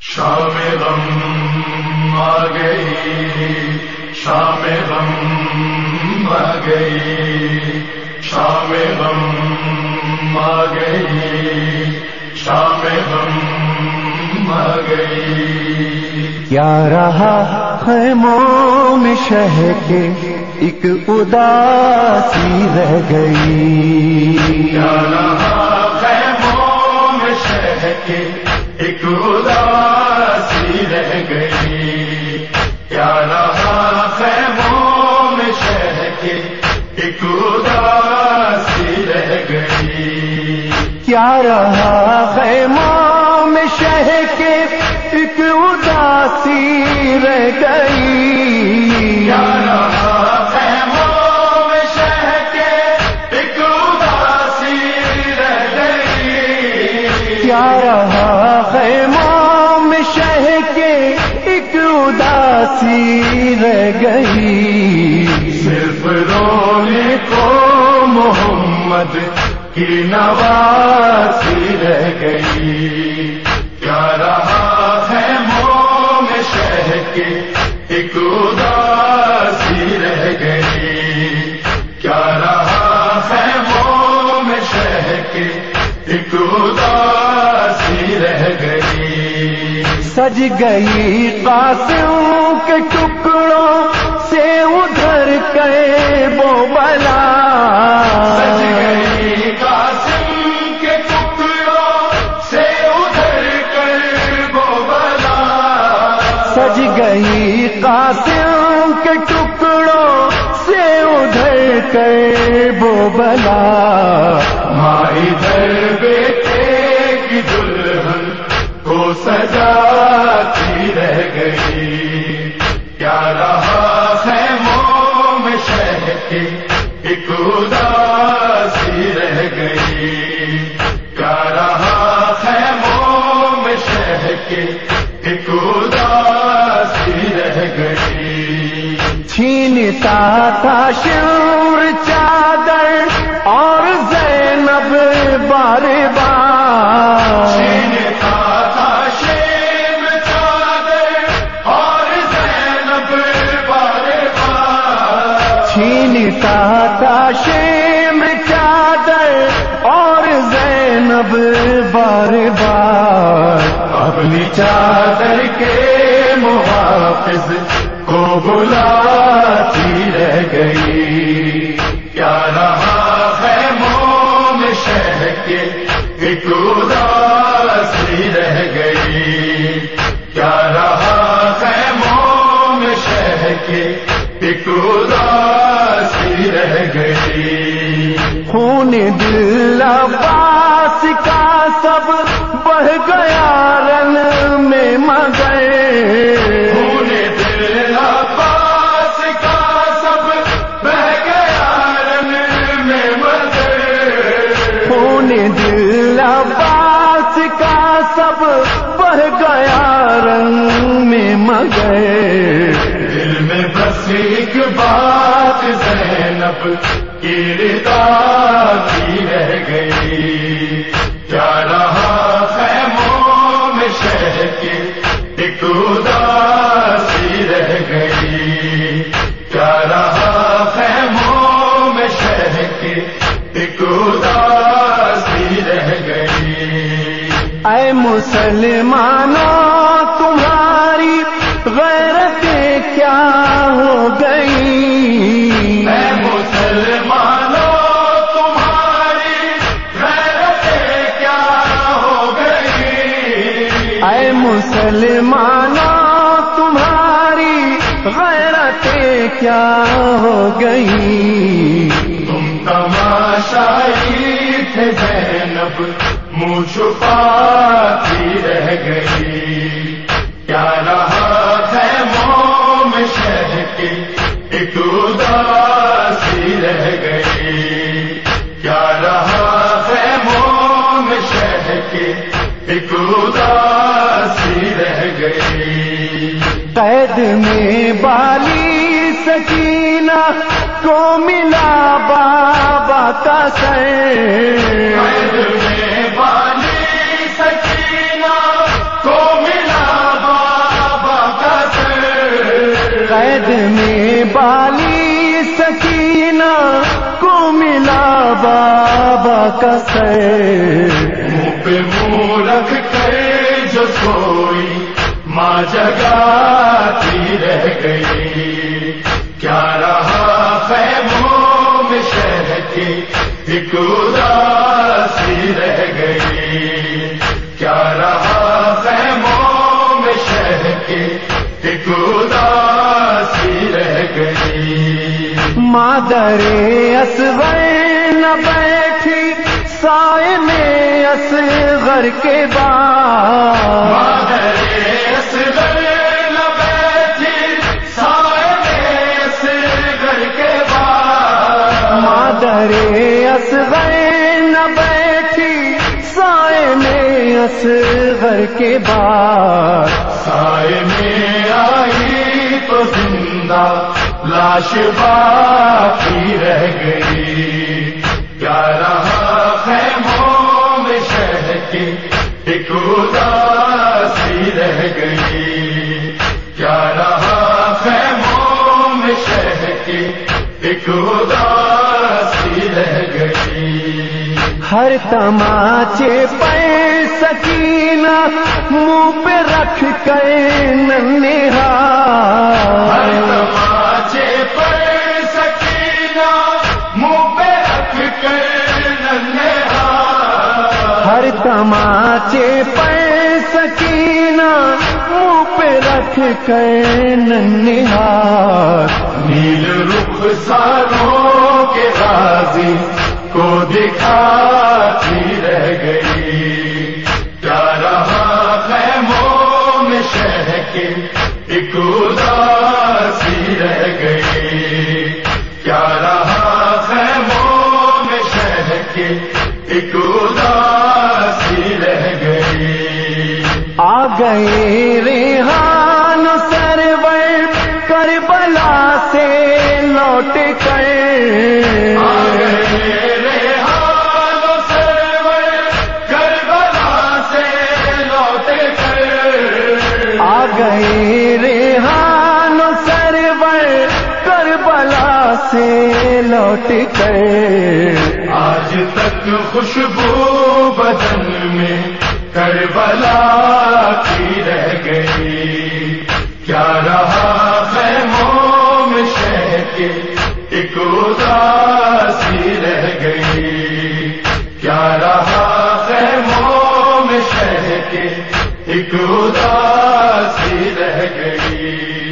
شام غم آ گئی شام غم آ گئی شام غم آ گئی شام غم آ گئی۔ کیا رہا خیموں میں شہ کے؟ ایک اداسی رہ گئی۔ کیا رہا کے ایک اداسی رہ گئی۔ کیا رہا خیموں میں شہ کے ایک اداسی رہ گئی۔ کیا رہا خیموں میں شہ کے ایک اداسی رہ مام شہ کے ایک اداسی رہ گئی۔ صرف رونے کو محمد کی نواسی رہ گئی۔ سج گئی قاسم کے ٹکڑوں سے ادھر کے وہ بلا۔ سج گئی قاسم کے ٹکڑوں سے ادھر کر وہ بلا۔ سج گئی قاسم کے ٹکڑوں سے ادھر کے وہ بلا۔ ماں ادھر بیٹے کی دلہن کو رہ گئی کیا رہا ہے موم شہ کے؟ ایک اداسی رہ گئی۔ کیا رہا ہے موم شہ کے؟ ایک اداسی رہ گئی۔ چھینتا تھا شور چادر اور زینب بار بار چھینتا تھا چادر اور زینب بار بار اپنی چادر کے محافظ کو بلاتی رہ گئی۔ کیا رہا ہے موم شہ کے ایک اداسی رہ گئی۔ کیا رہا ہے موم شہ کے ایک اداسی ایک بات زینب کی ردا کی رہ گئی۔ کیا رہا ہے موم شہ کے ایک اداسی رہ گئی۔ کیا رہا ہے موم شہ کے ایک اداسی رہ گئی۔ اے مسلمانوں مسلمانوں تمہاری غیرت کیا ہو گئی تم تماشائی تھے زینب، منہ چھپاتی رہ گئی۔ کیا رہا ہے موم شہ کے ایک میں بالی سکینہ کو ملا بابا کا سر میں بالی سکینہ کو ملا بابا کا سر منہ پہ منہ رکھ کے جو سوئی ماں جگاتی رہ گئی۔ کیا رہا خیموں میں شہر کی ایک اداسی رہ گئی۔ کیا رہا خیموں میں شہر کی ایک اداسی رہ گئی۔ مادر اصغر نہ بیٹھی سائے میں اصغر کے بعد مادر مادر اصغر نہ بیٹھی، سائے میں اصغر کے بعد۔ سائے میں آئی تو زندہ لاش باقی رہ گئی۔ کیا رہا خیموں میں شہر کی ایک ہر تماچے پر سکینہ منہ پہ رکھ کر ننہا ہر تماچے پر سکینہ منہ پہ رکھ کر ننہا ہر تماچے پر سکینہ منہ پہ رکھ کر ننہا نیل رخ ساروں کے غازی کو دکھاتی رہ گئی۔ کیا رہا خیموں میں شہ کے ایک اداسی رہ گئی۔ کیا رہا خیموں میں شہ کے ایک اداسی رہ گئی۔ آ گئے ریحان کر آج تک خوشبو بدن میں کربلا کی رہ گئی۔ کیا رہا خیموں میں شہ کے ایک اداسی رہ گئی۔ کیا رہا خیموں میں شہ کے ایک اداسی رہ گئی۔